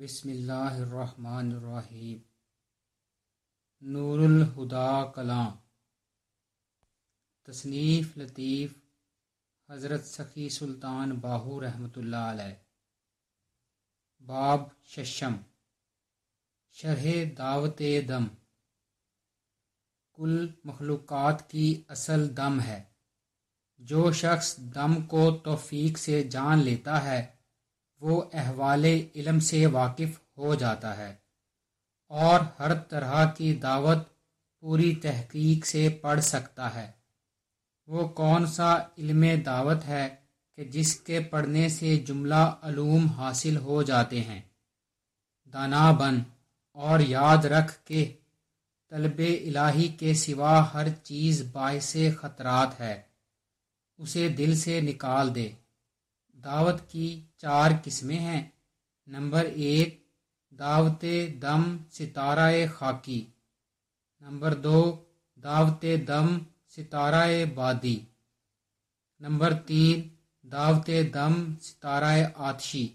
بسم اللہ الرحمن الرحیم۔ نور الہدا کلام۔ تصنیف لطیف حضرت سخی سلطان باہو رحمۃ اللہ علیہ۔ باب ششم۔ شرح دعوت دم۔ کل مخلوقات کی اصل دم ہے۔ جو شخص دم کو توفیق سے جان لیتا ہے وہ احوال علم سے واقف ہو جاتا ہے۔ اور ہر طرح کی دعوت پوری تحقیق سے پڑھ سکتا ہے۔ وہ کون سا علم دعوت ہے کہ جس کے پڑھنے سے جملہ علوم حاصل ہو جاتے ہیں؟ دانا بن۔ اور یاد رکھ کے طلب الہی کے سوا ہر چیز باعث خطرات ہے۔ اسے دل سے نکال دے۔ دعوت کی چار قسمیں ہیں۔ نمبر ایک، دعوت دم ستارہ خاکی۔ نمبر دو، دعوت دم ستارہ بادی۔ نمبر تین، دعوت دم ستارہ آتشی۔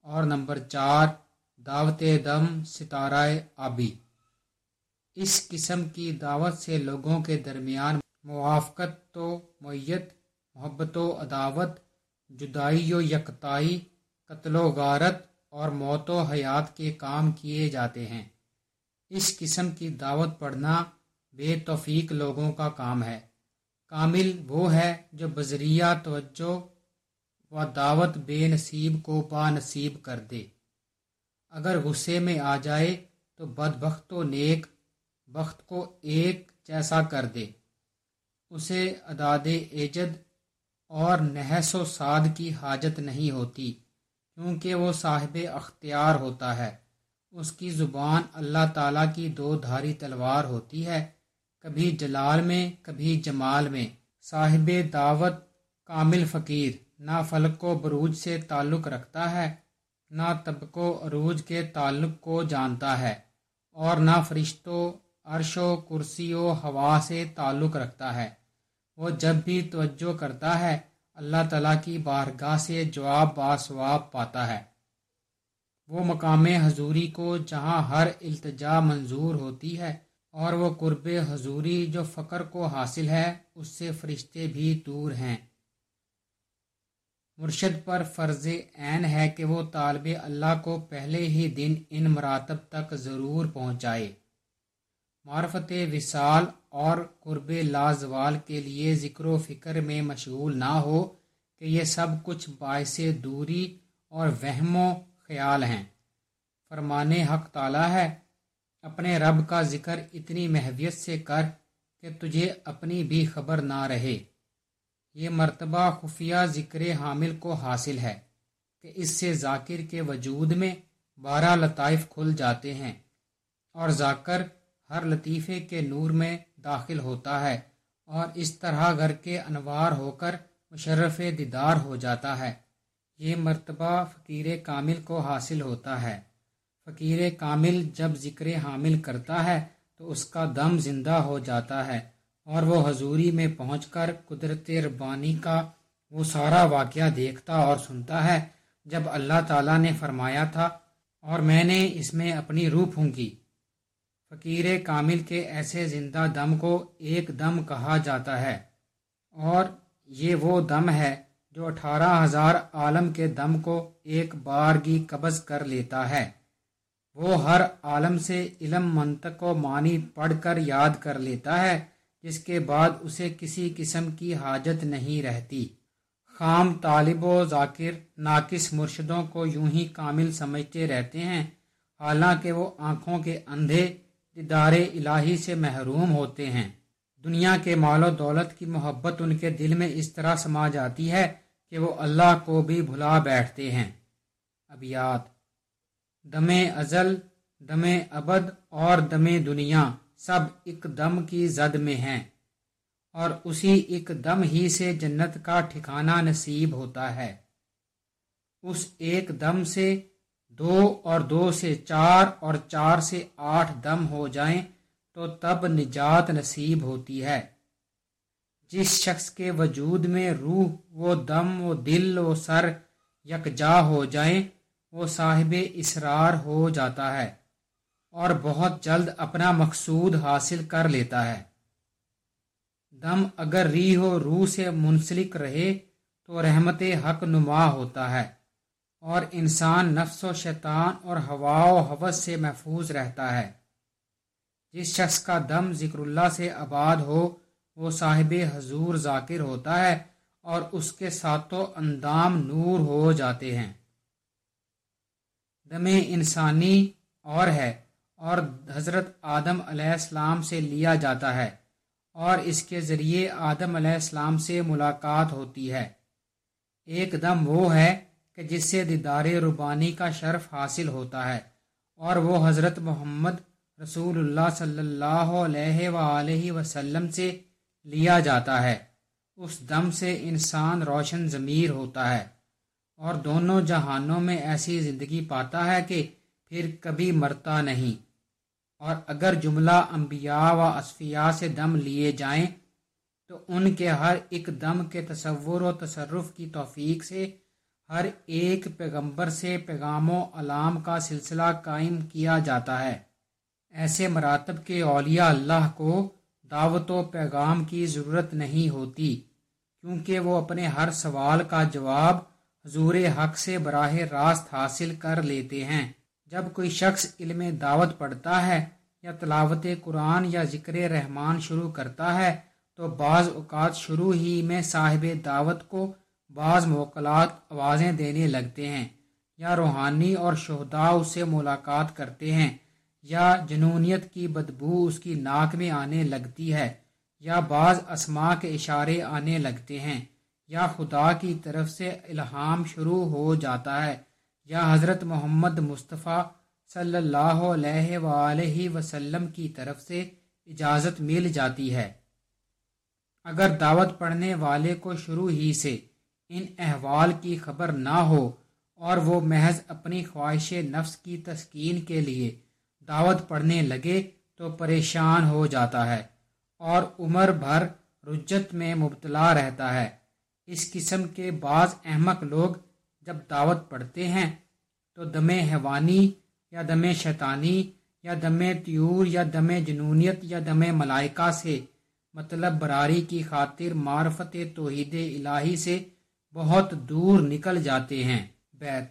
اور نمبر چار، دعوت دم ستارہ آبی۔ اس قسم کی دعوت سے لوگوں کے درمیان موافقت تو، میت، محبت و عداوت جدائی و یکتائی، قتل و غارت اور موت و حیات کے کام کیے جاتے ہیں۔ اس قسم کی دعوت پڑھنا بے توفیق لوگوں کا کام ہے۔ کامل وہ ہے جو بذریعہ توجہ و دعوت بے نصیب کو با نصیب کر دے۔ اگر غصے میں آ جائے تو بد بخت و نیک بخت کو ایک جیسا کر دے۔ اسے اداد ایجد اور نحس و سعد کی حاجت نہیں ہوتی، کیونکہ وہ صاحب اختیار ہوتا ہے۔ اس کی زبان اللہ تعالیٰ کی دو دھاری تلوار ہوتی ہے، کبھی جلال میں، کبھی جمال میں۔ صاحب دعوت کامل فقیر نہ فلک و بروج سے تعلق رکھتا ہے، نہ طبق و عروج کے تعلق کو جانتا ہے، اور نہ فرشت و عرش و کرسی و ہوا سے تعلق رکھتا ہے۔ وہ جب بھی توجہ کرتا ہے، اللہ تعالیٰ کی بارگاہ سے جواب باسواب پاتا ہے۔ وہ مقام حضوری کو جہاں ہر التجا منظور ہوتی ہے اور وہ قرب حضوری جو فقر کو حاصل ہے، اس سے فرشتے بھی دور ہیں۔ مرشد پر فرض عین ہے کہ وہ طالب اللہ کو پہلے ہی دن ان مراتب تک ضرور پہنچائے۔ معرفت وصال اور قرب لازوال کے لیے ذکر و فکر میں مشغول نہ ہو کہ یہ سب کچھ باعث دوری اور وہم و خیال ہیں۔ فرمان حق تعالی ہے، اپنے رب کا ذکر اتنی محویت سے کر کہ تجھے اپنی بھی خبر نہ رہے۔ یہ مرتبہ خفیہ ذکر حامل کو حاصل ہے کہ اس سے ذاکر کے وجود میں بارہ لطائف کھل جاتے ہیں اور ذاکر ہر لطیفے کے نور میں داخل ہوتا ہے اور اس طرح گھر کے انوار ہو کر مشرف دیدار ہو جاتا ہے۔ یہ مرتبہ فقیر کامل کو حاصل ہوتا ہے۔ فقیر کامل جب ذکر حامل کرتا ہے تو اس کا دم زندہ ہو جاتا ہے اور وہ حضوری میں پہنچ کر قدرت ربانی کا وہ سارا واقعہ دیکھتا اور سنتا ہے۔ جب اللہ تعالیٰ نے فرمایا تھا اور میں نے اس میں اپنی روح پھونکی فقیر کامل کے ایسے زندہ دم کو ایک دم کہا جاتا ہے۔ اور یہ وہ دم ہے جو اٹھارہ ہزار عالم کے دم کو ایک بارگی قبض کر لیتا ہے۔ وہ ہر عالم سے علم منطق و معنی پڑھ کر یاد کر لیتا ہے، جس کے بعد اسے کسی قسم کی حاجت نہیں رہتی۔ خام طالب و ذاکر ناقص مرشدوں کو یوں ہی کامل سمجھتے رہتے ہیں، حالانکہ وہ آنکھوں کے اندھے دیدار الہی سے محروم ہوتے ہیں۔ دنیا کے مال و دولت کی محبت ان کے دل میں اس طرح سما جاتی ہے کہ وہ اللہ کو بھی بھلا بیٹھتے ہیں۔ ابیات دم ازل، دم ابد اور دم دنیا سب ایک دم کی زد میں ہیں۔ اور اسی ایک دم ہی سے جنت کا ٹھکانہ نصیب ہوتا ہے۔ اس ایک دم سے دو اور دو سے چار اور چار سے آٹھ دم ہو جائیں تو تب نجات نصیب ہوتی ہے۔ جس شخص کے وجود میں روح، وہ دم و دل و سر یکجا ہو جائیں، وہ صاحب اسرار ہو جاتا ہے اور بہت جلد اپنا مقصود حاصل کر لیتا ہے۔ دم اگر ری ہو روح سے منسلک رہے تو رحمت حق نما ہوتا ہے۔ اور انسان نفس و شیطان اور ہوا و حوث سے محفوظ رہتا ہے۔ جس شخص کا دم ذکر اللہ سے آباد ہو، وہ صاحب حضور ذاکر ہوتا ہے اور اس کے ساتوں اندام نور ہو جاتے ہیں۔ دم انسانی اور ہے اور حضرت آدم علیہ السلام سے لیا جاتا ہے اور اس کے ذریعے آدم علیہ السلام سے ملاقات ہوتی ہے۔ ایک دم وہ ہے کہ جس سے دیدار ربانی کا شرف حاصل ہوتا ہے اور وہ حضرت محمد رسول اللہ صلی اللہ علیہ وآلہ وسلم سے لیا جاتا ہے۔ اس دم سے انسان روشن ضمیر ہوتا ہے اور دونوں جہانوں میں ایسی زندگی پاتا ہے کہ پھر کبھی مرتا نہیں۔ اور اگر جملہ انبیاء و اصفیاء سے دم لیے جائیں تو ان کے ہر ایک دم کے تصور و تصرف کی توفیق سے ہر ایک پیغمبر سے پیغام و علام کا سلسلہ قائم کیا جاتا ہے۔ ایسے مراتب کے اولیاء اللہ کو دعوت و پیغام کی ضرورت نہیں ہوتی، کیونکہ وہ اپنے ہر سوال کا جواب حضور حق سے براہ راست حاصل کر لیتے ہیں۔ جب کوئی شخص علم دعوت پڑھتا ہے یا تلاوت قرآن یا ذکر رحمان شروع کرتا ہے، تو بعض اوقات شروع ہی میں صاحب دعوت کو بعض موکلات آوازیں دینے لگتے ہیں یا روحانی اور شہدا اس سے ملاقات کرتے ہیں یا جنونیت کی بدبو اس کی ناک میں آنے لگتی ہے یا بعض اسما کے اشارے آنے لگتے ہیں یا خدا کی طرف سے الہام شروع ہو جاتا ہے یا حضرت محمد مصطفیٰ صلی اللہ علیہ وآلہ وسلم کی طرف سے اجازت مل جاتی ہے۔ اگر دعوت پڑھنے والے کو شروع ہی سے ان احوال کی خبر نہ ہو اور وہ محض اپنی خواہش نفس کی تسکین کے لیے دعوت پڑھنے لگے تو پریشان ہو جاتا ہے اور عمر بھر رجت میں مبتلا رہتا ہے۔ اس قسم کے بعض احمق لوگ جب دعوت پڑھتے ہیں تو دم حیوانی یا دم شیطانی یا دم تیور یا دم جنونیت یا دم ملائکہ سے مطلب براری کی خاطر معرفت توحید الہی سے بہت دور نکل جاتے ہیں۔ بیت،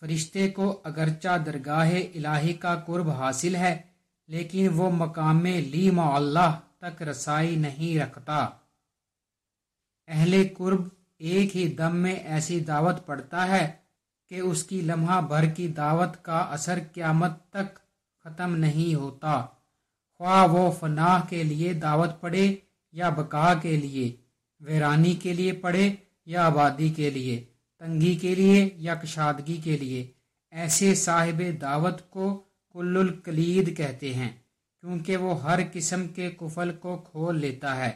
فرشتے کو اگرچہ درگاہ الہی کا قرب حاصل ہے، لیکن وہ مقام لی اللہ تک رسائی نہیں رکھتا۔ اہل قرب ایک ہی دم میں ایسی دعوت پڑتا ہے کہ اس کی لمحہ بھر کی دعوت کا اثر قیامت تک ختم نہیں ہوتا۔ خواہ وہ فناہ کے لیے دعوت پڑے یا بقا کے لیے، ویرانی کے لیے پڑے یا آبادی کے لیے، تنگی کے لیے یا کشادگی کے لیے، ایسے صاحب دعوت کو کل الکلید کہتے ہیں، کیونکہ وہ ہر قسم کے کفل کو کھول لیتا ہے۔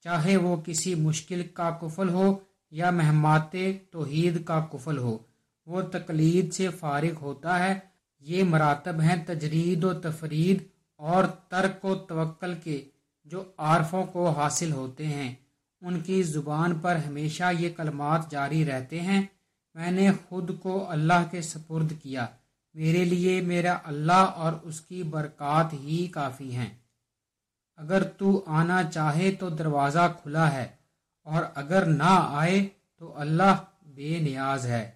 چاہے وہ کسی مشکل کا کفل ہو یا مہمات توحید کا کفل ہو، وہ تقلید سے فارغ ہوتا ہے۔ یہ مراتب ہیں تجرید و تفرید اور ترک و توکل کے، جو عارفوں کو حاصل ہوتے ہیں۔ ان کی زبان پر ہمیشہ یہ کلمات جاری رہتے ہیں، میں نے خود کو اللہ کے سپرد کیا۔ میرے لیے میرا اللہ اور اس کی برکات ہی کافی ہیں۔ اگر تو آنا چاہے تو دروازہ کھلا ہے، اور اگر نہ آئے تو اللہ بے نیاز ہے۔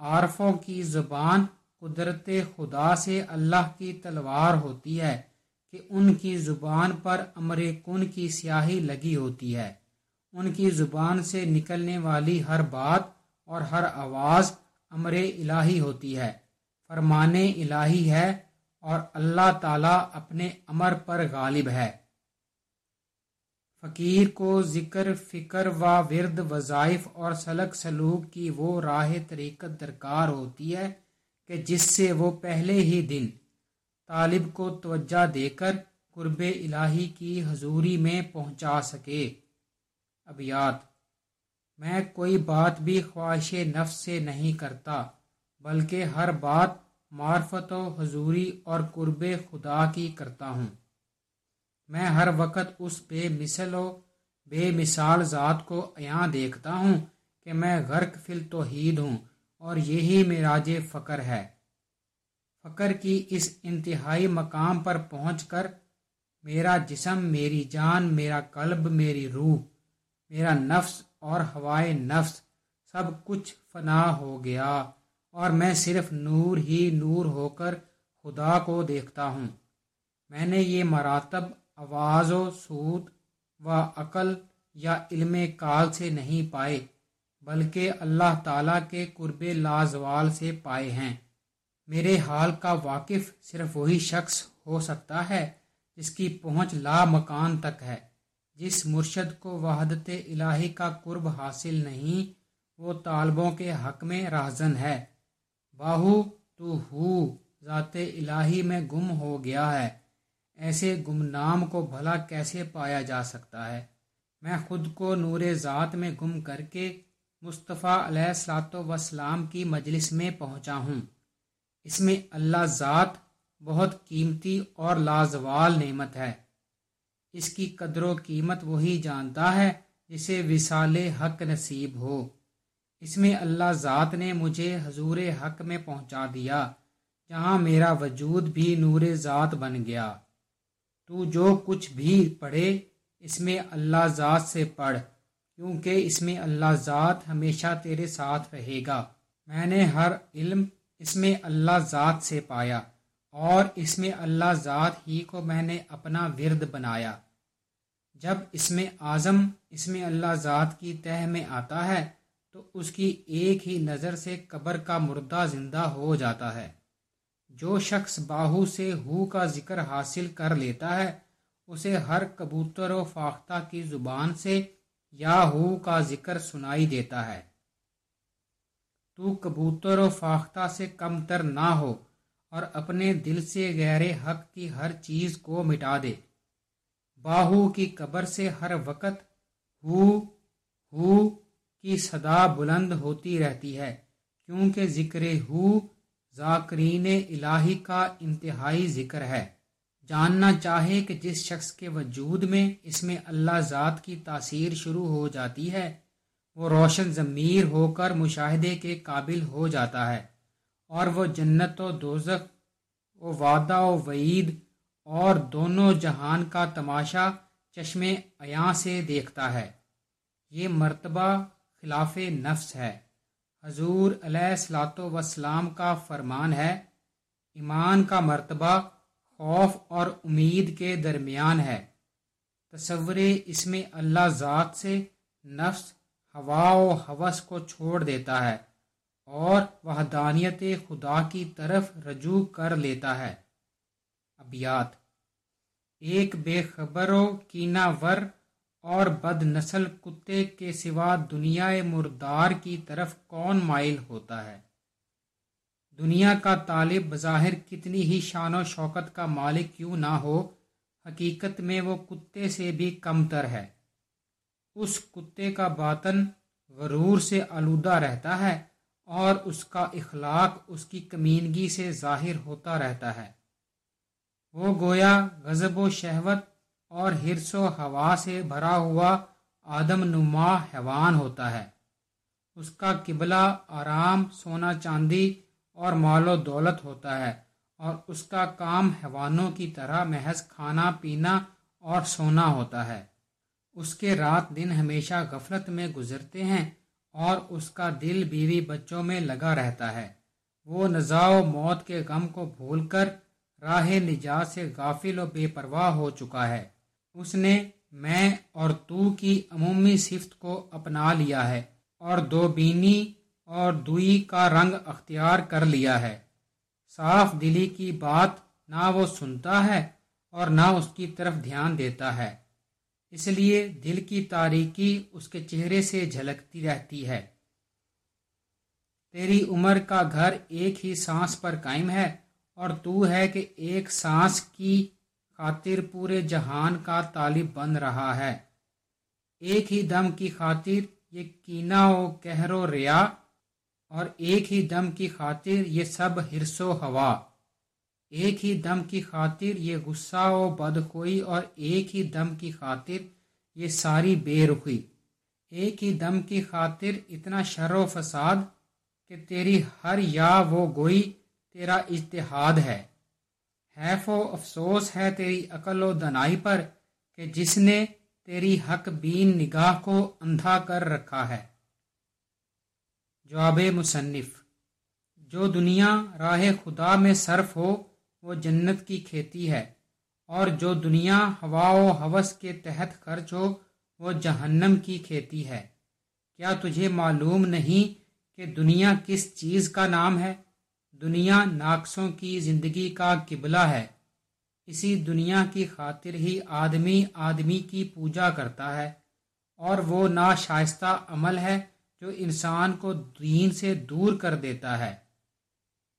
عارفوں کی زبان قدرت خدا سے اللہ کی تلوار ہوتی ہے، کہ ان کی زبان پر امر کن کی سیاہی لگی ہوتی ہے۔ ان کی زبان سے نکلنے والی ہر بات اور ہر آواز امر الہی ہوتی ہے، فرمان الہی ہے اور اللہ تعالی اپنے امر پر غالب ہے۔ فقیر کو ذکر، فکر و ورد، وظائف اور سلق سلوک کی وہ راہ طریقت درکار ہوتی ہے کہ جس سے وہ پہلے ہی دن طالب کو توجہ دے کر قرب الہی کی حضوری میں پہنچا سکے۔ ابیات میں کوئی بات بھی خواہش نفس سے نہیں کرتا، بلکہ ہر بات معرفت و حضوری اور قرب خدا کی کرتا ہوں۔ میں ہر وقت اس بے مثل و بے مثال ذات کو یہاں دیکھتا ہوں کہ میں غرق فل توحید ہوں اور یہی معراج فقر ہے۔ فقر کی اس انتہائی مقام پر پہنچ کر میرا جسم، میری جان، میرا قلب، میری روح میرا نفس اور ہوائے نفس سب کچھ فنا ہو گیا اور میں صرف نور ہی نور ہو کر خدا کو دیکھتا ہوں۔ میں نے یہ مراتب آواز و سود و عقل یا علم کال سے نہیں پائے، بلکہ اللہ تعالیٰ کے قرب لازوال سے پائے ہیں۔ میرے حال کا واقف صرف وہی شخص ہو سکتا ہے جس کی پہنچ لا مکان تک ہے۔ جس مرشد کو وحدت الہی کا قرب حاصل نہیں، وہ طالبوں کے حق میں راہزن ہے۔ باہو، تو ہو، ذات الہی میں گم ہو گیا ہے۔ ایسے گمنام کو بھلا کیسے پایا جا سکتا ہے؟ میں خود کو نور ذات میں گم کر کے مصطفیٰ علیہ السلاۃ وسلام کی مجلس میں پہنچا ہوں۔ اس میں اللہ ذات بہت قیمتی اور لازوال نعمت ہے۔ اس کی قدر و قیمت وہی جانتا ہے جسے وصال حق نصیب ہو۔ اس میں اللہ ذات نے مجھے حضور حق میں پہنچا دیا، جہاں میرا وجود بھی نور ذات بن گیا۔ تو جو کچھ بھی پڑھے، اس میں اللہ ذات سے پڑھ، کیونکہ اس میں اللہ ذات ہمیشہ تیرے ساتھ رہے گا۔ میں نے ہر علم اس میں اللہ ذات سے پایا۔ اور اس میں اللہ ذات ہی کو میں نے اپنا ورد بنایا۔ جب اس میں اعظم، اس میں اللہ ذات کی تہ میں آتا ہے، تو اس کی ایک ہی نظر سے قبر کا مردہ زندہ ہو جاتا ہے۔ جو شخص باہو سے ہو کا ذکر حاصل کر لیتا ہے، اسے ہر کبوتر و فاختہ کی زبان سے یا ہو کا ذکر سنائی دیتا ہے۔ تو کبوتر و فاختہ سے کم تر نہ ہو اور اپنے دل سے غیر حق کی ہر چیز کو مٹا دے۔ باہو کی قبر سے ہر وقت ہو ہو کی صدا بلند ہوتی رہتی ہے، کیونکہ ذکر ہو ذاکرین الہی کا انتہائی ذکر ہے۔ جاننا چاہے کہ جس شخص کے وجود میں اس میں اللہ ذات کی تاثیر شروع ہو جاتی ہے، وہ روشن ضمیر ہو کر مشاہدے کے قابل ہو جاتا ہے۔ اور وہ جنت و دوزخ و وعدہ و وعید اور دونوں جہان کا تماشا چشم عیاں سے دیکھتا ہے۔ یہ مرتبہ خلاف نفس ہے۔ حضور علیہ السلاۃ وسلام کا فرمان ہے، ایمان کا مرتبہ خوف اور امید کے درمیان ہے۔ تصور اس میں اللہ ذات سے نفس، ہوا و حوث کو چھوڑ دیتا ہے۔ اور وحدانیت خدا کی طرف رجوع کر لیتا ہے۔ ابیات ایک بے خبر و کینا ور اور بد نسل کتے کے سوا دنیا مردار کی طرف کون مائل ہوتا ہے؟ دنیا کا طالب بظاہر کتنی ہی شان و شوکت کا مالک کیوں نہ ہو، حقیقت میں وہ کتے سے بھی کم تر ہے۔ اس کتے کا باطن غرور سے آلودہ رہتا ہے۔ اور اس کا اخلاق اس کی کمینگی سے ظاہر ہوتا رہتا ہے۔ وہ گویا غضب و شہوت اور ہرس و ہوا سے بھرا ہوا آدم نما حیوان ہوتا ہے۔ اس کا قبلہ آرام، سونا چاندی اور مال و دولت ہوتا ہے اور اس کا کام حیوانوں کی طرح محض کھانا، پینا اور سونا ہوتا ہے۔ اس کے رات دن ہمیشہ غفلت میں گزرتے ہیں اور اس کا دل بیوی بچوں میں لگا رہتا ہے۔ وہ نزا و موت کے غم کو بھول کر راہ نجات سے غافل و بے پرواہ ہو چکا ہے۔ اس نے میں اور تو کی عمومی صفت کو اپنا لیا ہے اور دو بینی اور دوئی کا رنگ اختیار کر لیا ہے۔ صاف دلی کی بات نہ وہ سنتا ہے اور نہ اس کی طرف دھیان دیتا ہے۔ اس لیے دل کی تاریکی اس کے چہرے سے جھلکتی رہتی ہے۔ تیری عمر کا گھر ایک ہی سانس پر قائم ہے اور تو ہے کہ ایک سانس کی خاطر پورے جہان کا طالب بن رہا ہے۔ ایک ہی دم کی خاطر یہ کینا و کہر و ریا اور ایک ہی دم کی خاطر یہ سب ہرس و ہوا۔ ایک ہی دم کی خاطر، یہ غصہ و بدخوئی اور ایک ہی دم کی خاطر، یہ ساری بے رخی ایک ہی دم کی خاطر اتنا شر و فساد کہ تیری ہر یا وہ گوئی تیرا اجتہاد ہے۔ حیف و افسوس ہے تیری عقل و دنائی پر کہ جس نے تیری حق بین نگاہ کو اندھا کر رکھا ہے۔ جواب مصنف۔ جو دنیا راہ خدا میں صرف ہو وہ جنت کی کھیتی ہے۔ اور جو دنیا ہوا و حوث کے تحت خرچ ہو، وہ جہنم کی کھیتی ہے۔ کیا تجھے معلوم نہیں کہ دنیا کس چیز کا نام ہے؟ دنیا ناقصوں کی زندگی کا قبلہ ہے۔ اسی دنیا کی خاطر ہی آدمی آدمی کی پوجا کرتا ہے۔ اور وہ ناشائستہ عمل ہے جو انسان کو دین سے دور کر دیتا ہے۔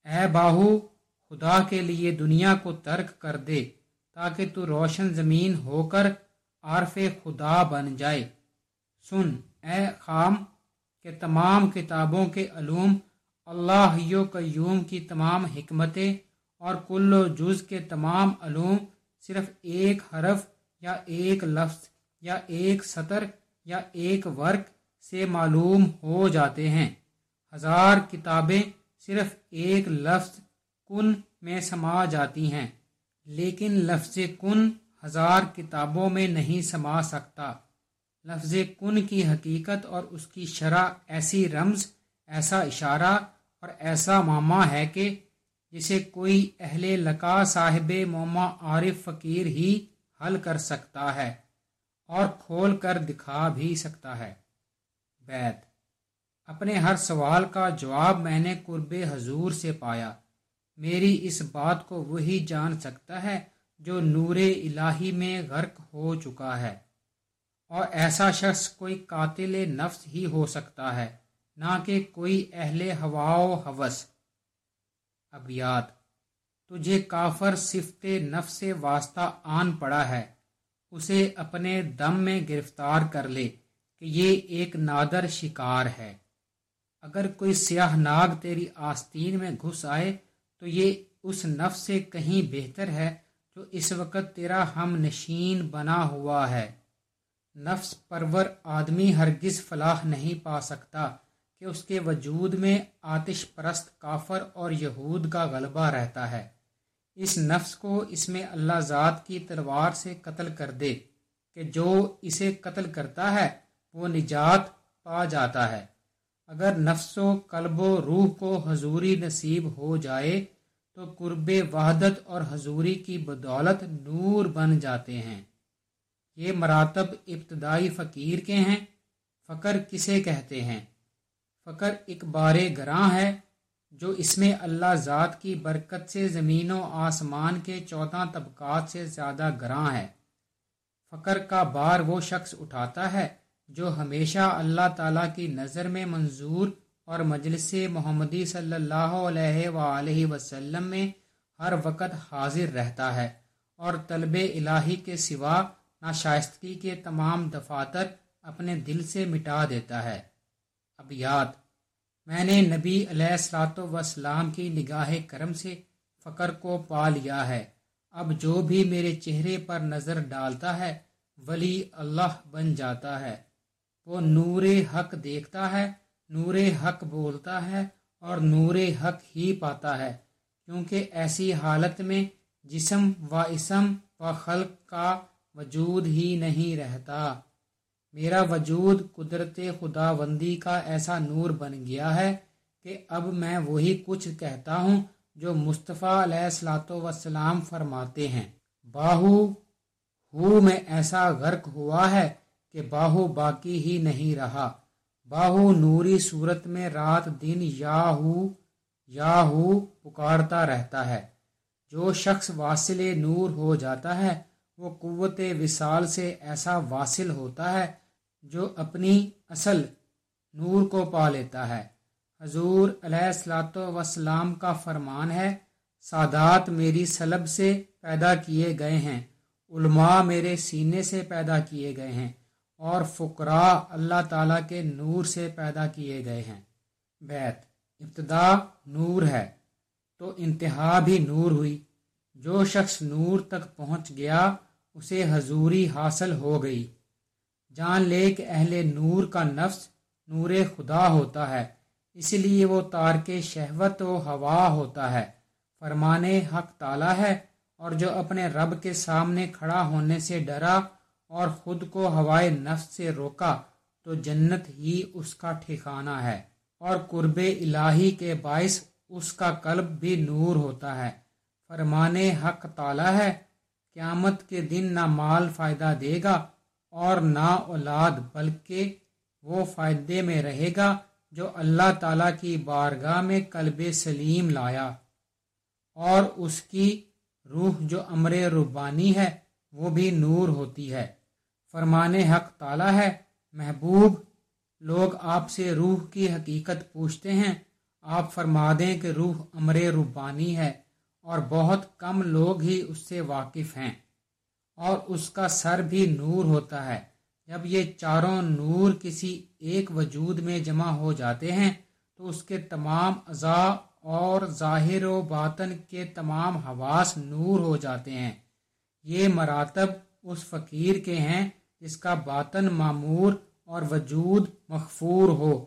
اے باہو خدا کے لیے دنیا کو ترک کر دے تاکہ تو روشن زمین ہو کر عارف خدا بن جائے۔ سن، اے خام، کہ تمام کتابوں کے علوم اللہ قیوم کی تمام حکمتیں اور کل و جز کے تمام علوم صرف ایک حرف یا ایک لفظ یا ایک سطر یا ایک ورق سے معلوم ہو جاتے ہیں۔ ہزار کتابیں صرف ایک لفظ کن میں سما جاتی ہیں، لیکن لفظ کن ہزار کتابوں میں نہیں سما سکتا۔ لفظ کن کی حقیقت اور اس کی شرح ایسی رمز، ایسا اشارہ اور ایسا ماما ہے کہ جسے کوئی اہل لقا صاحب موما عارف فقیر ہی حل کر سکتا ہے اور کھول کر دکھا بھی سکتا ہے۔ بیت، اپنے ہر سوال کا جواب میں نے قرب حضور سے پایا۔ میری اس بات کو وہی جان سکتا ہے جو نور الہی میں غرق ہو چکا ہے۔ اور ایسا شخص کوئی قاتل نفس ہی ہو سکتا ہے، نہ کہ کوئی اہل ہوا و حوث۔ ابیات تجھے کافر صفت نفس سے واسطہ آن پڑا ہے۔ اسے اپنے دم میں گرفتار کر لے کہ یہ ایک نادر شکار ہے۔ اگر کوئی سیاہ ناگ تیری آستین میں گھس آئے تو یہ اس نفس سے کہیں بہتر ہے جو اس وقت تیرا ہم نشین بنا ہوا ہے۔ نفس پرور آدمی ہرگز فلاح نہیں پا سکتا کہ اس کے وجود میں آتش پرست کافر اور یہود کا غلبہ رہتا ہے۔ اس نفس کو اس میں اللہ ذات کی تلوار سے قتل کر دے کہ جو اسے قتل کرتا ہے، وہ نجات پا جاتا ہے۔ اگر نفس و قلب و روح کو حضوری نصیب ہو جائے تو قرب وحدت اور حضوری کی بدولت نور بن جاتے ہیں۔ یہ مراتب ابتدائی فقیر کے ہیں۔ فقر کسے کہتے ہیں؟ فقر ایک بار گراں ہے جو اس میں اللہ ذات کی برکت سے زمین و آسمان کے چودہ طبقات سے زیادہ گراں ہے۔ فقر کا بار وہ شخص اٹھاتا ہے جو ہمیشہ اللہ تعالیٰ کی نظر میں منظور اور مجلس محمدی صلی اللہ علیہ وآلہ وسلم میں ہر وقت حاضر رہتا ہے اور طلب الہی کے سوا ناشائستگی کے تمام دفاتر اپنے دل سے مٹا دیتا ہے۔ ابیات میں نے نبی علیہ السلاۃ وسلام کی نگاہ کرم سے فقر کو پا لیا ہے۔ اب جو بھی میرے چہرے پر نظر ڈالتا ہے، ولی اللہ بن جاتا ہے۔ وہ نور حق دیکھتا ہے نور حق بولتا ہے اور نور حق ہی پاتا ہے، کیونکہ ایسی حالت میں جسم و اسم و خلق کا وجود ہی نہیں رہتا۔ میرا وجود قدرت خدا بندی کا ایسا نور بن گیا ہے کہ اب میں وہی کچھ کہتا ہوں جو مصطفیٰ علیہ السلاۃ وسلام فرماتے ہیں۔ باہو، ہو میں ایسا غرق ہوا ہے کہ باہو باقی ہی نہیں رہا۔ باہو نوری صورت میں رات دن یا ہو یا ہو پکارتا رہتا ہے۔ جو شخص واصل نور ہو جاتا ہے، وہ قوت وصال سے ایسا واصل ہوتا ہے جو اپنی اصل نور کو پا لیتا ہے۔ حضور علیہ السلاۃ وسلام کا فرمان ہے، سادات میری سلب سے پیدا کیے گئے ہیں، علماء میرے سینے سے پیدا کیے گئے ہیں۔ اور فقراء اللہ تعالیٰ کے نور سے پیدا کیے گئے ہیں۔ بیت، ابتدا نور ہے۔ تو انتہا بھی نور ہوئی۔ جو شخص نور تک پہنچ گیا، اسے حضوری حاصل ہو گئی۔ جان لے کہ اہل نور کا نفس نور خدا ہوتا ہے۔ اس لیے وہ تارک شہوت و ہوا ہوتا ہے۔ فرمانے حق تالا ہے اور جو اپنے رب کے سامنے کھڑا ہونے سے ڈرا اور خود کو ہوائے نفس سے روکا تو جنت ہی اس کا ٹھکانہ ہے اور قرب الہی کے باعث اس کا قلب بھی نور ہوتا ہے۔ فرمانے حق تالا ہے، قیامت کے دن نہ مال فائدہ دے گا اور نہ اولاد، بلکہ وہ فائدے میں رہے گا جو اللہ تعالیٰ کی بارگاہ میں قلب سلیم لایا۔ اور اس کی روح جو امر ربانی ہے، وہ بھی نور ہوتی ہے۔ فرمان حق تعالیٰ ہے۔ محبوب، لوگ آپ سے روح کی حقیقت پوچھتے ہیں۔ آپ فرما دیں کہ روح امر ربانی ہے اور بہت کم لوگ ہی اس سے واقف ہیں۔ اور اس کا سر بھی نور ہوتا ہے۔ جب یہ چاروں نور کسی ایک وجود میں جمع ہو جاتے ہیں، تو اس کے تمام اعضاء اور ظاہر و باطن کے تمام حواس نور ہو جاتے ہیں۔ یہ مراتب اس فقیر کے ہیں جس کا باطن معمور اور وجود مخفور ہو۔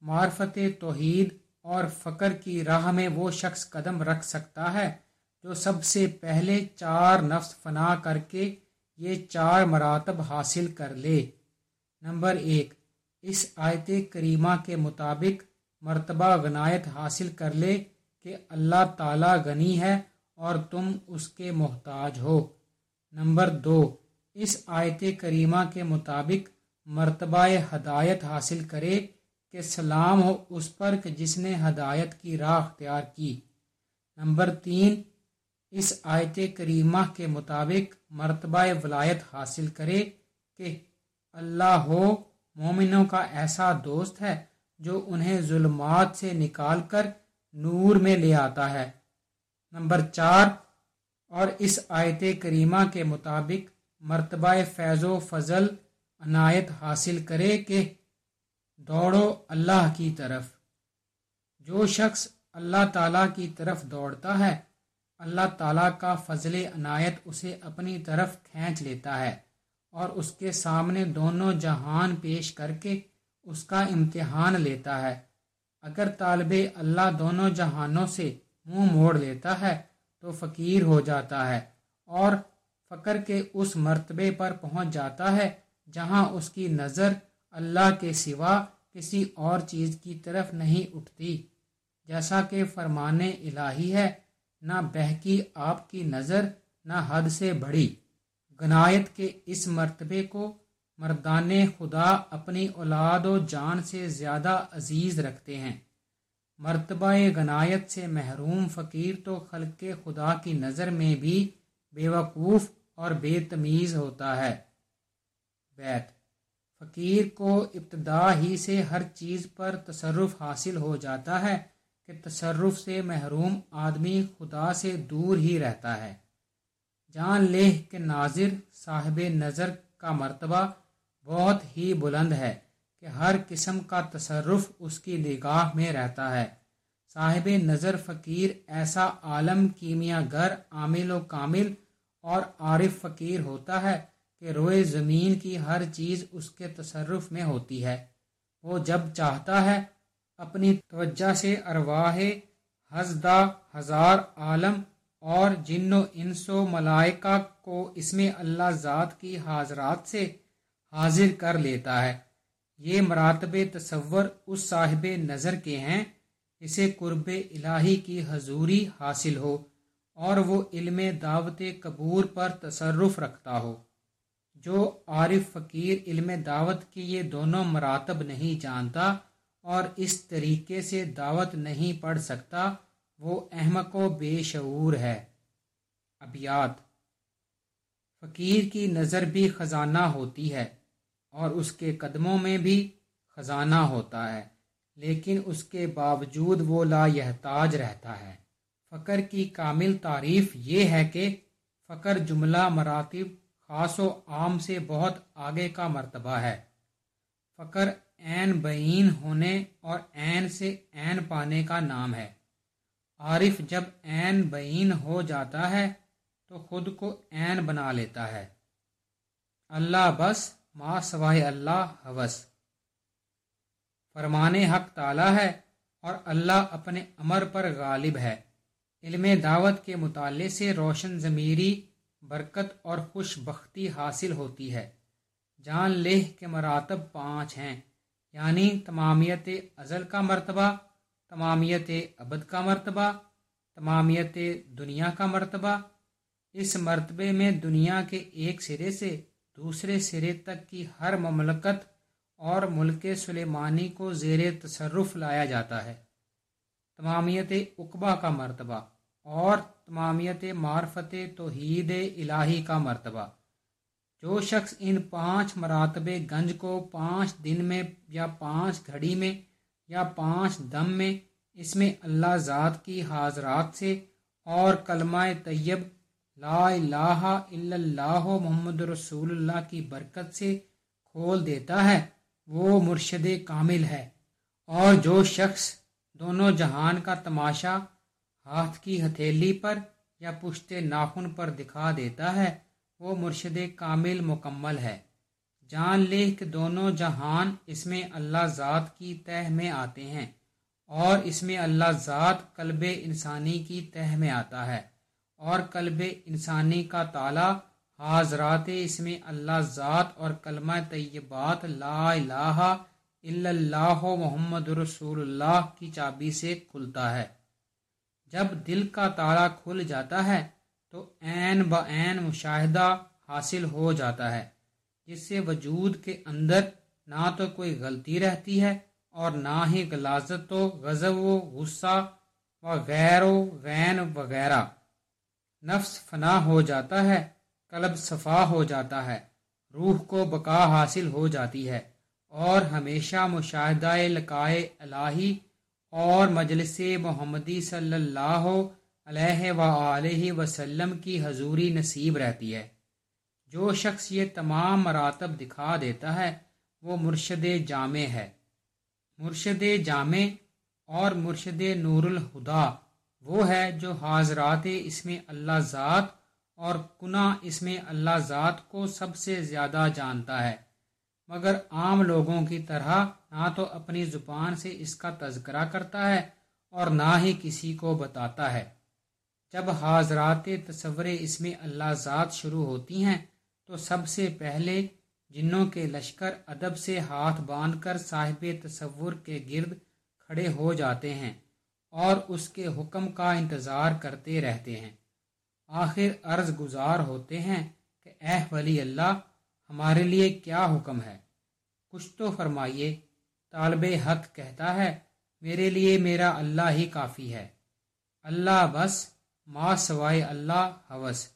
معرفت توحید اور فقر کی راہ میں وہ شخص قدم رکھ سکتا ہے جو سب سے پہلے چار نفس فنا کر کے یہ چار مراتب حاصل کر لے۔ نمبر ایک، اس آیت کریمہ کے مطابق مرتبہ غنایت حاصل کر لے کہ اللہ تعالی غنی ہے اور تم اس کے محتاج ہو۔ نمبر دو اس آیت کریمہ کے مطابق مرتبہ ہدایت حاصل کرے کہ سلام ہو اس پر کہ جس نے ہدایت کی راہ اختیار کی۔ نمبر تین، اس آیت کریمہ کے مطابق مرتبہ ولایت حاصل کرے کہ اللہ ہو، مومنوں کا ایسا دوست ہے جو انہیں ظلمات سے نکال کر نور میں لے آتا ہے۔ نمبر چار، اور اس آیت کریمہ کے مطابق مرتبہ فیض و فضل عنایت حاصل کرے کہ دوڑو اللہ کی طرف۔ جو شخص اللہ تعالیٰ کی طرف دوڑتا ہے، اللہ تعالیٰ کا فضل عنایت اسے اپنی طرف کھینچ لیتا ہے اور اس کے سامنے دونوں جہان پیش کر کے اس کا امتحان لیتا ہے۔ اگر طالب اللہ دونوں جہانوں سے منہ موڑ لیتا ہے تو فقیر ہو جاتا ہے اور فقر کے اس مرتبے پر پہنچ جاتا ہے جہاں اس کی نظر اللہ کے سوا کسی اور چیز کی طرف نہیں اٹھتی۔ جیسا کہ فرمان الہی ہے، نہ بہکی آپ کی نظر، نہ حد سے بڑی۔ گنایت کے اس مرتبے کو مردان خدا اپنی اولاد و جان سے زیادہ عزیز رکھتے ہیں۔ مرتبہ گنایت سے محروم فقیر تو خلق خدا کی نظر میں بھی بے وقوف اور بے تمیز ہوتا ہے۔ بیت۔ فقیر کو ابتدا ہی سے ہر چیز پر تصرف حاصل ہو جاتا ہے کہ تصرف سے محروم آدمی خدا سے دور ہی رہتا ہے۔ جان لے کہ ناظر صاحب نظر کا مرتبہ بہت ہی بلند ہے کہ ہر قسم کا تصرف اس کی نگاہ میں رہتا ہے۔ صاحب نظر فقیر ایسا عالم کیمیا گر عامل و کامل اور عارف فقیر ہوتا ہے کہ روئے زمین کی ہر چیز اس کے تصرف میں ہوتی ہے۔ وہ جب چاہتا ہے، اپنی توجہ سے ارواح حزدہ ہزار عالم اور جن و انس و ملائکہ کو اس میں اللہ ذات کی حاضرات سے حاضر کر لیتا ہے۔ یہ مراتب تصور اس صاحب نظر کے ہیں اسے قرب الہی کی حضوری حاصل ہو۔ اور وہ علم دعوت قبور پر تصرف رکھتا ہو۔ جو عارف فقیر علم دعوت کی یہ دونوں مراتب نہیں جانتا اور اس طریقے سے دعوت نہیں پڑھ سکتا، وہ احمق و بے شعور ہے۔ ابیات فقیر کی نظر بھی خزانہ ہوتی ہے اور اس کے قدموں میں بھی خزانہ ہوتا ہے، لیکن اس کے باوجود وہ لا یحتاج رہتا ہے۔ فقر کی کامل تعریف یہ ہے کہ فقر جملہ مراتب خاص و عام سے بہت آگے کا مرتبہ ہے۔ فقر عین بعین ہونے اور عین سے عین پانے کا نام ہے۔ عارف جب عین بعین ہو جاتا ہے تو خود کو عین بنا لیتا ہے۔ اللہ بس، ما سوائے اللہ، حوث۔ فرمان حق تعالی ہے اور اللہ اپنے امر پر غالب ہے۔ علم دعوت کے مطالعے سے روشن ضمیری، برکت اور خوش بختی حاصل ہوتی ہے۔ جان لہ کے مراتب پانچ ہیں یعنی تمامیت ازل کا مرتبہ، تمامیت ابد کا مرتبہ، تمامیت دنیا کا مرتبہ۔ اس مرتبے میں دنیا کے ایک سرے سے دوسرے سرے تک کی ہر مملکت اور ملک سلیمانی کو زیر تصرف لایا جاتا ہے۔ تمامیت اقبا کا مرتبہ اور تمامیت معرفت توحید الہی کا مرتبہ۔ جو شخص ان پانچ مراتب گنج کو پانچ دن میں یا پانچ گھڑی میں یا پانچ دم میں اس میں اللہ ذات کی حاضرات سے اور کلمہ طیب لا الہ الا اللہ محمد رسول اللہ کی برکت سے کھول دیتا ہے، وہ مرشد کامل ہے۔ اور جو شخص دونوں جہان کا تماشا ہاتھ کی ہتھیلی پر یا پشت ناخن پر دکھا دیتا ہے، وہ مرشد کامل مکمل ہے۔ جان لے کہ دونوں جہان اس میں اللہ ذات کی تہ میں آتے ہیں اور اس میں اللہ ذات قلب انسانی کی تہ میں آتا ہے اور قلب انسانی کا تالا حاضرات اس میں اللہ ذات اور کلمہ طیبات لا الہ اللہ محمد رسول اللہ کی چابی سے کھلتا ہے۔ جب دل کا تالا کھل جاتا ہے تو عین بعین مشاہدہ حاصل ہو جاتا ہے، جس سے وجود کے اندر نہ تو کوئی غلطی رہتی ہے اور نہ ہی غلازت و غضب و غصہ و غیر و غین وغیرہ۔ نفس فنا ہو جاتا ہے، قلب صفا ہو جاتا ہے، روح کو بقا حاصل ہو جاتی ہے۔ اور ہمیشہ مشاہدہ لقائے الہی اور مجلس محمدی صلی اللہ علیہ و وسلم کی حضوری نصیب رہتی ہے۔ جو شخص یہ تمام مراتب دکھا دیتا ہے، وہ مرشد جامع ہے۔ مرشد جامع اور مرشد نور الہدا، وہ ہے جو حاضرات اس میں اللہ ذات اور کنا اس میں اللہ ذات کو سب سے زیادہ جانتا ہے۔ مگر عام لوگوں کی طرح نہ تو اپنی زبان سے اس کا تذکرہ کرتا ہے اور نہ ہی کسی کو بتاتا ہے۔ جب حاضرات تصور اس میں اللہ ذات شروع ہوتی ہیں، تو سب سے پہلے جنوں کے لشکر ادب سے ہاتھ باندھ کر صاحب تصور کے گرد کھڑے ہو جاتے ہیں اور اس کے حکم کا انتظار کرتے رہتے ہیں۔ آخر عرض گزار ہوتے ہیں کہ اے ولی اللہ ہمارے لیے کیا حکم ہے؟ کچھ تو فرمائیے۔ طالب حق کہتا ہے، میرے لیے میرا اللہ ہی کافی ہے۔ اللہ بس، ما سوائے اللہ حوث۔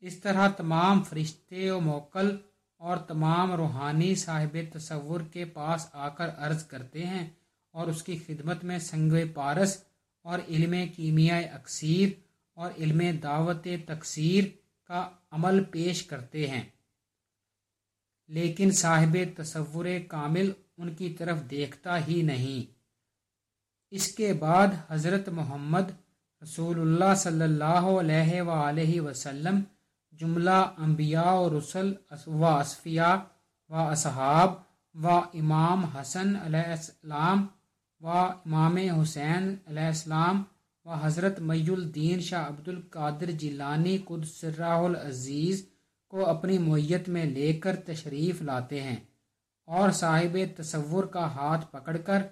اس طرح تمام فرشتے و موکل اور تمام روحانی صاحب تصور کے پاس آ کر عرض کرتے ہیں اور اس کی خدمت میں سنگ پارس اور علم کیمیا اکثیر اور علم دعوت تکثیر کا عمل پیش کرتے ہیں۔ لیکن صاحب تصور کامل ان کی طرف دیکھتا ہی نہیں۔ اس کے بعد حضرت محمد رسول اللہ صلی اللہ علیہ وآلہ وسلم، جملہ انبیاء و رسل، و اصفیاء، و اصحاب، و امام حسن علیہ السلام، و امام حسین علیہ السلام، و حضرت می الدین شاہ عبد القادر جیلانی قد سرہ العزیز کو اپنی معیت میں لے کر تشریف لاتے ہیں اور صاحب تصور کا ہاتھ پکڑ کر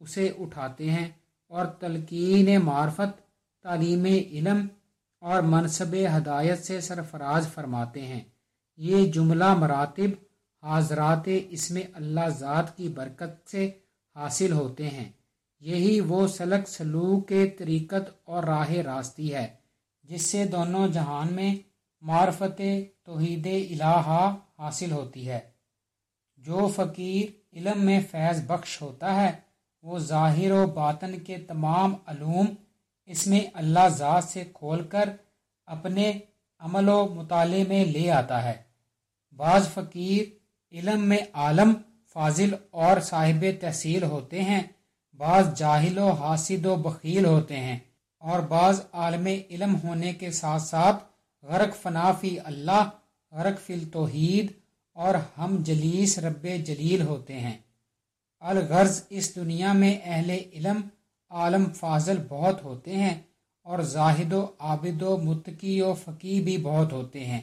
اسے اٹھاتے ہیں اور تلقین معرفت، تعلیم علم اور منصب ہدایت سے سرفراز فرماتے ہیں۔ یہ جملہ مراتب حاضرات اس میں اللہ ذات کی برکت سے حاصل ہوتے ہیں۔ یہی وہ سلک سلوک کے طریقت اور راہ راستی ہے جس سے دونوں جہان میں معرفت توحید الہا حاصل ہوتی ہے۔ جو فقیر علم میں فیض بخش ہوتا ہے، وہ ظاہر و باطن کے تمام علوم اس میں اللہ ذات سے کھول کر اپنے عمل و مطالعے میں لے آتا ہے۔ بعض فقیر علم میں عالم، فاضل اور صاحب تحصیل ہوتے ہیں، بعض جاہل و حاسد و بخیل ہوتے ہیں اور بعض عالم علم ہونے کے ساتھ ساتھ غرق فنافی اللہ، غرق فی التوحید، اور ہم جلیس رب جلیل ہوتے ہیں۔ الغرض اس دنیا میں اہل علم، عالم فاضل بہت ہوتے ہیں، اور زاہد و عابد و متقی و فقی بھی بہت ہوتے ہیں۔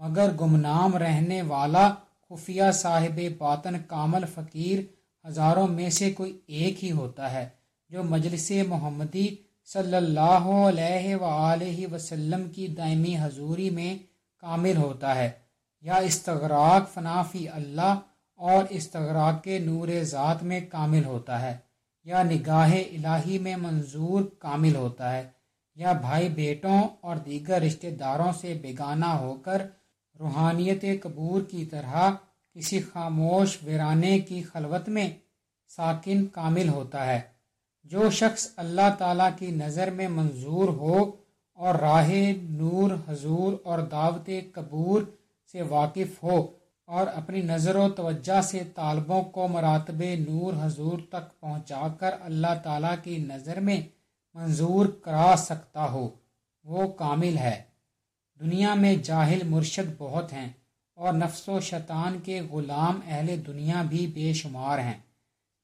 مگر گمنام رہنے والا، خفیہ صاحب باطن کامل فقیر، ہزاروں میں سے کوئی ایک ہی ہوتا ہے، جو مجلس محمدی صلی اللہ علیہ وآلہ وسلم کی دائمی حضوری میں کامل ہوتا ہے۔ یا استغراق فنافی اللہ اور استغراق کے نور ذات میں کامل ہوتا ہے۔ یا نگاہ الہی میں منظور کامل ہوتا ہے۔ یا بھائی بیٹوں اور دیگر رشتہ داروں سے بیگانہ ہو کر روحانیت قبور کی طرح کسی خاموش ویرانے کی خلوت میں ساکن کامل ہوتا ہے۔ جو شخص اللہ تعالیٰ کی نظر میں منظور ہو اور راہ نور، حضور اور دعوت قبور سے واقف ہو اور اپنی نظر و توجہ سے طالبوں کو مراتب نور، حضور تک پہنچا کر اللہ تعالیٰ کی نظر میں منظور کرا سکتا ہو، وہ کامل ہے۔ دنیا میں جاہل مرشد بہت ہیں اور نفس و شیطان کے غلام اہل دنیا بھی بے شمار ہیں۔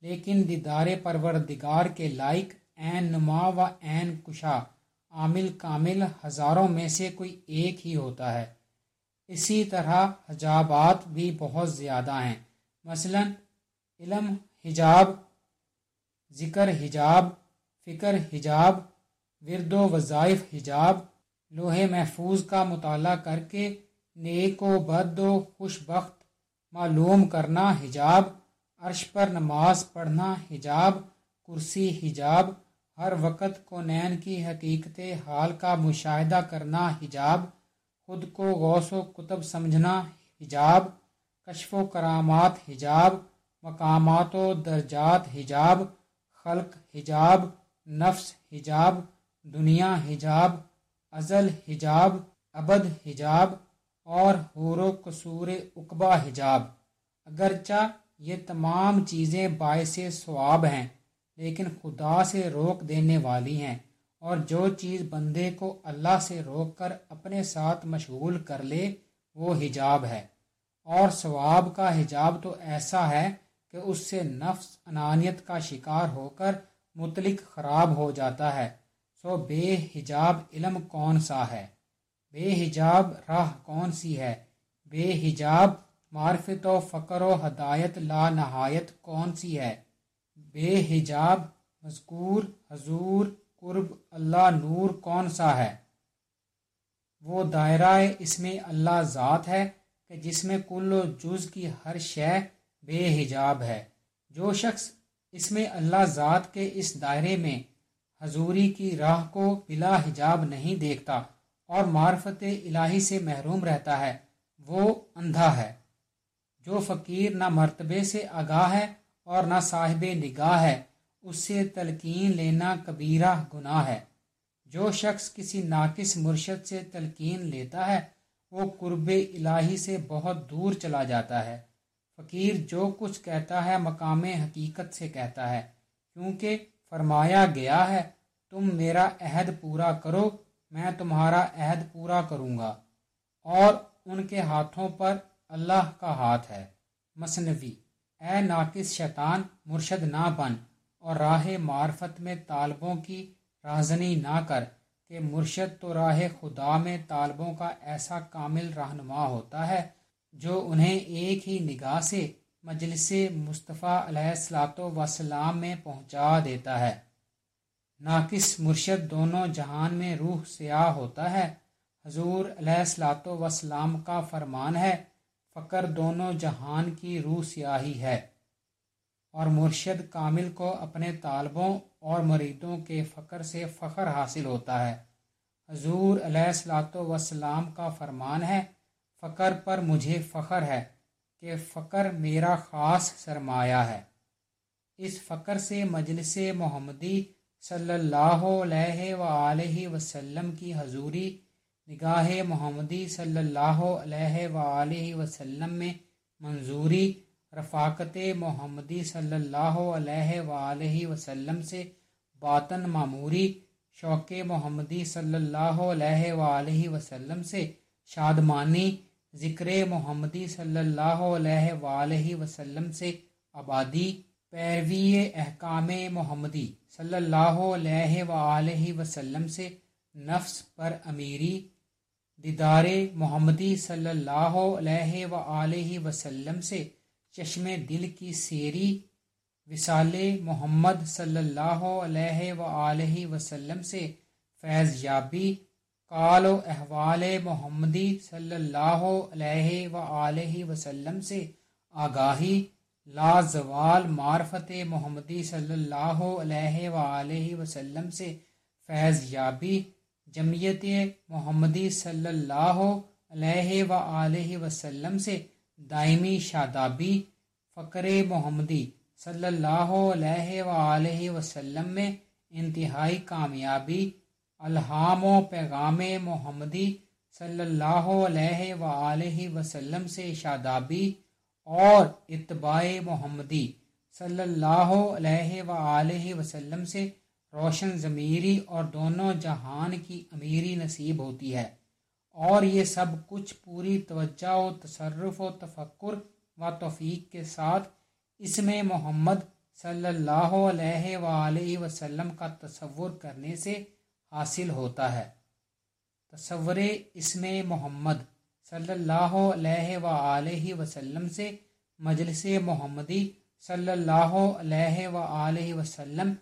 لیکن دیدار پروردگار کے لائق عین نما و عین کشا، عامل کامل ہزاروں میں سے کوئی ایک ہی ہوتا ہے۔ اسی طرح حجابات بھی بہت زیادہ ہیں۔ مثلا، علم حجاب، ذکر حجاب، فکر حجاب، ورد و وظائف حجاب لوہے محفوظ کا مطالعہ کر کے نیک و بد و خوش بخت معلوم کرنا حجاب عرش پر نماز پڑھنا حجاب، کرسی حجاب، ہر وقت کو نین کی حقیقت حال کا مشاہدہ کرنا حجاب، خود کو غوث و کتب سمجھنا حجاب، کشف و کرامات حجاب، مقامات و درجات حجاب، خلق حجاب، نفس حجاب، دنیا حجاب، ازل حجاب، ابد حجاب اور حور و قصور اقبا حجاب۔ اگرچہ یہ تمام چیزیں باعث ثواب ہیں، لیکن خدا سے روک دینے والی ہیں اور جو چیز بندے کو اللہ سے روک کر اپنے ساتھ مشغول کر لے، وہ حجاب ہے۔ اور ثواب کا حجاب تو ایسا ہے کہ اس سے نفس انانیت کا شکار ہو کر متعلق خراب ہو جاتا ہے۔ سو بے حجاب علم کون سا ہے؟ بے حجاب راہ کون سی ہے؟ بے حجاب معرفت و فقر و ہدایت لا نہایت کون سی ہے؟ بے حجاب، مذکور، حضور، قرب، اللہ، نور کون سا ہے؟ وہ دائرہ اس میں اللہ ذات ہے کہ جس میں کل و جز کی ہر شے بے حجاب ہے۔ جو شخص اس میں اللہ ذات کے اس دائرے میں حضوری کی راہ کو بلا حجاب نہیں دیکھتا اور معرفت الہی سے محروم رہتا ہے، وہ اندھا ہے۔ جو فقیر نہ مرتبے سے آگاہ ہے اور نہ صاحب نگاہ ہے، اس سے تلقین لینا کبیرہ گناہ ہے۔ جو شخص کسی ناقص مرشد سے تلقین لیتا ہے، وہ قرب الہی سے بہت دور چلا جاتا ہے۔ فقیر جو کچھ کہتا ہے مقام حقیقت سے کہتا ہے، کیونکہ فرمایا گیا ہے، تم میرا عہد پورا کرو، میں تمہارا عہد پورا کروں گا۔ اور ان کے ہاتھوں پر اللہ کا ہاتھ ہے۔ مصنوی اے ناقص شیطان، مرشد نہ بن اور راہ معرفت میں طالبوں کی رازنی نہ کر کہ مرشد تو راہ خدا میں طالبوں کا ایسا کامل رہنما ہوتا ہے جو انہیں ایک ہی نگاہ سے مجلس مصطفیٰ علیہ السلاۃ وسلام میں پہنچا دیتا ہے۔ ناقص مرشد دونوں جہان میں روح سیاہ ہوتا ہے۔ حضور علیہ السلاۃ وسلام کا فرمان ہے فقر دونوں جہان کی روح سیاہی ہے اور مرشد کامل کو اپنے طالبوں اور مریدوں کے فقر سے فخر حاصل ہوتا ہے۔ حضور علیہ السلاۃ وسلام کا فرمان ہے، فقر پر مجھے فخر ہے کہ فقر میرا خاص سرمایہ ہے۔ اس فقر سے مجلس محمدی صلی اللہ علیہ و وسلم کی حضوری نگاہ محمدی صلی اللہ علیہ وآلہ وسلم میں منظوری رفاقت محمدی صلی اللہ علیہ وآلہ وسلم سے باطن معموری شوق محمدی صلی اللہ علیہ وآلہ وسلم سے شادمانی ذکر محمدی صلی اللہ علیہ وآلہ وسلم سے آبادی پیروی احکام محمدی صلی اللہ علیہ وآلہ وسلم سے نفس پر امیری دیدار محمدی صلی اللہ علیہ وآلہ وسلم سے چشم دل کی سیری وصال محمد صلی اللہ علیہ وآلہ وسلم سے فیض یابی قال و احوال محمدی صلی اللہ علیہ وآلہ وسلم سے آگاہی، لا زوال معرفت محمدی صلی اللہ علیہ وآلہ وسلم سے فیض یابی جمعیت محمدی صلی اللہ علیہ وآلہ وسلم سے دائمی شادابی فقر محمدی صلی اللہ علیہ وآلہ وسلم میں انتہائی کامیابی، الہام و پیغام محمدی صلی اللہ علیہ وآلہ وسلم سے شادابی اور اتباع محمدی صلی اللہ علیہ وآلہ وسلم سے روشن ضمیری اور دونوں جہان کی امیری نصیب ہوتی ہے۔ اور یہ سب کچھ پوری توجہ و تصرف و تفکر و توفیق کے ساتھ اس میں محمد صلی اللہ علیہ وآلہ وسلم کا تصور کرنے سے حاصل ہوتا ہے۔ تصور اس میں محمد صلی اللہ علیہ وآلہ وسلم سے مجلس محمدی صلی اللہ علیہ وآلہ وسلم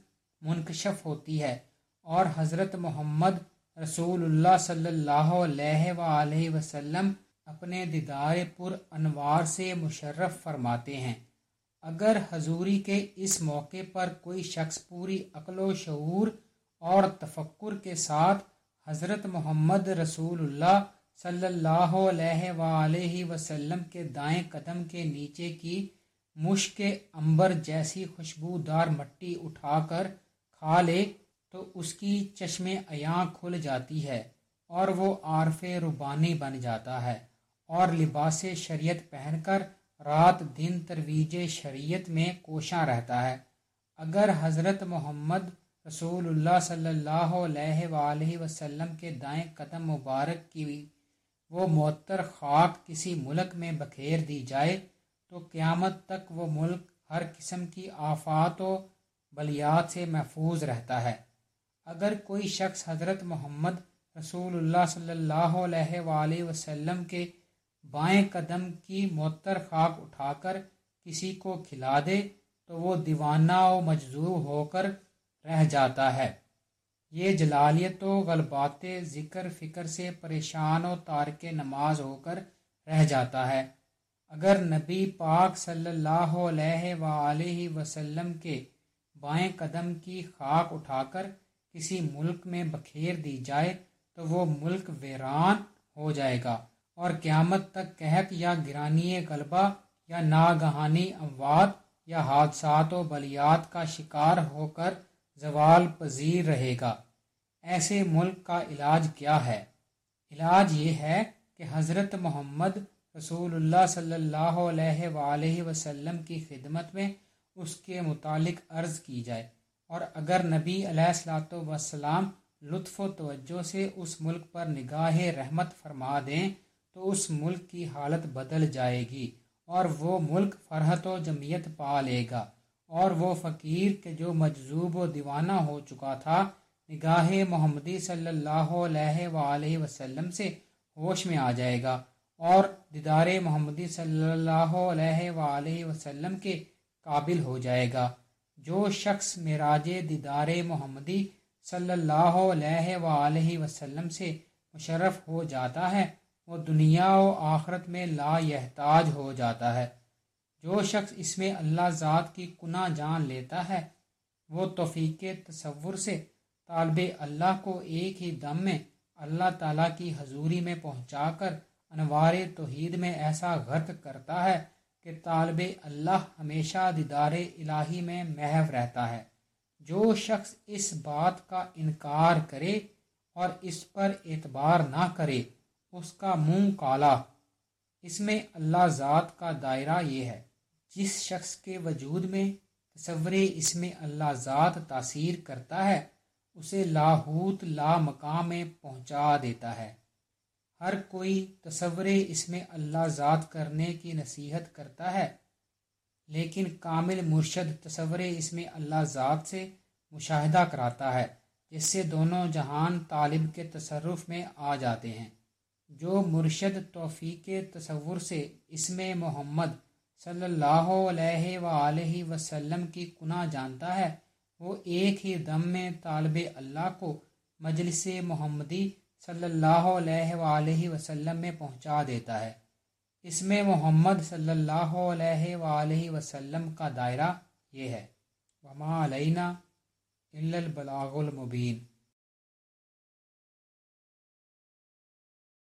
منکشف ہوتی ہے۔ اور حضرت محمد رسول اللہ صلی اللہ علیہ وآلہ وسلم اپنے دیدار پر انوار سے مشرف فرماتے ہیں۔ اگر حضوری کے اس موقع پر کوئی شخص پوری عقل و شعور اور تفکر کے ساتھ حضرت محمد رسول اللہ صلی اللہ علیہ وآلہ وسلم کے دائیں قدم کے نیچے کی مشک امبر جیسی خوشبودار مٹی اٹھا کر کھا لے تو اس کی چشم ایاں کھل جاتی ہے اور وہ عارف ربانی بن جاتا ہے اور لباس شریعت پہن کر رات دن ترویج شریعت میں کوشاں رہتا ہے۔ اگر حضرت محمد رسول اللہ صلی اللہ علیہ وآلہ وسلم کے دائیں قدم مبارک کی وہ معطر خاک کسی ملک میں بکھیر دی جائے تو قیامت تک وہ ملک ہر قسم کی آفات و بلیات سے محفوظ رہتا ہے۔ اگر کوئی شخص حضرت محمد رسول اللہ صلی اللہ علیہ وآلہ وسلم کے بائیں قدم کی معطر خاک اٹھا کر کسی کو کھلا دے تو وہ دیوانہ و مجذوب ہو کر رہ جاتا ہے۔ یہ جلالیت و غلبات ذکر فکر سے پریشان و تارک نماز ہو کر رہ جاتا ہے۔ اگر نبی پاک صلی اللہ علیہ وآلہ وسلم کے بائیں قدم کی خاک اٹھا کر کسی ملک میں بکھیر دی جائے تو وہ ملک ویران ہو جائے گا اور قیامت تک قحط یا گرانی غلبہ یا ناگہانی اموات یا حادثات و بلیات کا شکار ہو کر زوال پذیر رہے گا۔ ایسے ملک کا علاج کیا ہے؟ علاج یہ ہے کہ حضرت محمد رسول اللہ صلی اللہ علیہ وآلہ وسلم کی خدمت میں اس کے متعلق عرض کی جائے۔ اور اگر نبی علیہ السلاۃ وسلام لطف و توجہ سے اس ملک پر نگاہ رحمت فرما دیں، تو اس ملک کی حالت بدل جائے گی اور وہ ملک فرحت و جمعیت پا لے گا۔ اور وہ فقیر کے جو مجذوب و دیوانہ ہو چکا تھا، نگاہ محمدی صلی اللہ علیہ وآلہ وسلم سے ہوش میں آ جائے گا۔ اور دیدار محمدی صلی اللہ علیہ وآلہ وسلم کے قابل ہو جائے گا۔ جو شخص معراج دیدار محمدی صلی اللہ علیہ وآلہ وسلم سے مشرف ہو جاتا ہے، وہ دنیا و آخرت میں لا یحتاج ہو جاتا ہے۔ جو شخص اس میں اللہ ذات کی کناں جان لیتا ہے، وہ توفیق تصور سے طالب اللہ کو ایک ہی دم میں اللہ تعالیٰ کی حضوری میں پہنچا کر انوار توحید میں ایسا غرق کرتا ہے۔ کہ طالب اللہ ہمیشہ دیدار الہی میں محو رہتا ہے۔ جو شخص اس بات کا انکار کرے اور اس پر اعتبار نہ کرے، اس کا منہ کالا۔ اس میں اللہ ذات کا دائرہ یہ ہے، جس شخص کے وجود میں تصور اس میں اللہ ذات تاثیر کرتا ہے، اسے لاہوت لا مقام میں پہنچا دیتا ہے۔ ہر کوئی تصور اس میں اللہ ذات کرنے کی نصیحت کرتا ہے۔ لیکن کامل مرشد تصور اس میں اللہ ذات سے مشاہدہ کراتا ہے، جس سے دونوں جہان طالب کے تصرف میں آ جاتے ہیں۔ جو مرشد توفیق تصور سے اس میں محمد صلی اللہ علیہ وآلہ وسلم کی کناہ جانتا ہے، وہ ایک ہی دم میں طالب اللہ کو مجلس محمدی صلی اللہ علیہ وآلہ وسلم میں پہنچا دیتا ہے۔ اس میں محمد صلی اللہ علیہ وآلہ وسلم کا دائرہ یہ ہے۔ وما علینہ البلاغ المبین